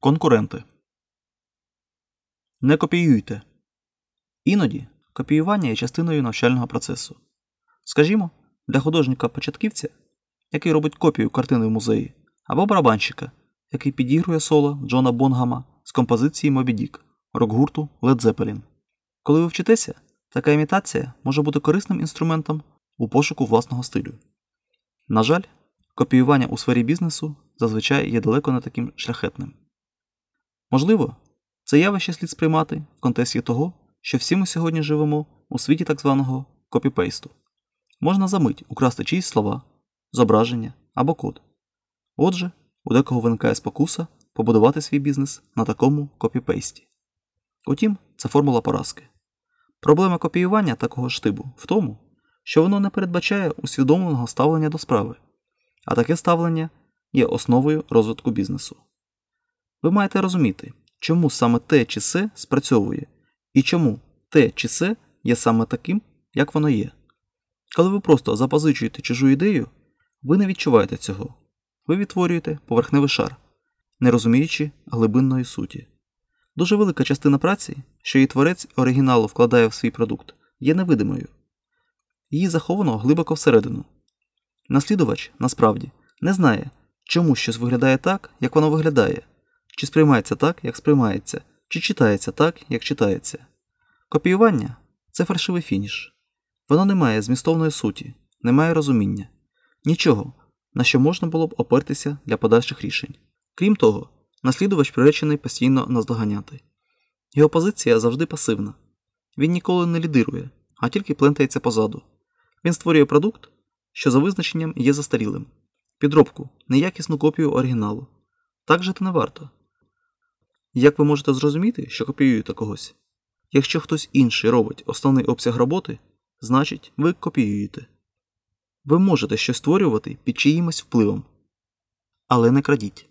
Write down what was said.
Конкуренти. Не копіюйте. Іноді копіювання є частиною навчального процесу. Скажімо, для художника-початківця, який робить копію картини в музеї, або барабанщика, який підігрує соло Джона Бонгама з композиції Мобі Дік рок-гурту Led Zeppelin. Коли ви вчитеся, така імітація може бути корисним інструментом у пошуку власного стилю. На жаль, копіювання у сфері бізнесу зазвичай є далеко не таким шляхетним. Можливо, це явище слід сприймати в контексті того, що всі ми сьогодні живемо у світі так званого копіпейсту. Можна за мить украсти чиїсь слова, зображення або код. Отже, у декого виникає спокуса побудувати свій бізнес на такому копіпейсті. Утім, це формула поразки. Проблема копіювання такого штибу в тому, що воно не передбачає усвідомленого ставлення до справи, а таке ставлення є основою розвитку бізнесу. Ви маєте розуміти, чому саме те чи се спрацьовує, і чому те чи се є саме таким, як воно є. Коли ви просто запозичуєте чужу ідею, ви не відчуваєте цього. Ви відтворюєте поверхневий шар, не розуміючи глибинної суті. Дуже велика частина праці, що її творець оригіналу вкладає в свій продукт, є невидимою. Її заховано глибоко всередину. Наслідувач, насправді, не знає, чому щось виглядає так, як воно виглядає, чи сприймається так, як сприймається, чи читається так, як читається. Копіювання це фальшивий фініш. Воно не має змістовної суті, не має розуміння, нічого, на що можна було б опертися для подальших рішень. Крім того, наслідувач приречений постійно наздоганяти. Його позиція завжди пасивна. Він ніколи не лідирує, а тільки плентається позаду. Він створює продукт, що за визначенням є застарілим, підробку, неякісну копію оригіналу. Так жити не варто. Як ви можете зрозуміти, що копіюєте когось? Якщо хтось інший робить основний обсяг роботи, значить ви копіюєте. Ви можете щось створювати під чиїмось впливом. Але не крадіть.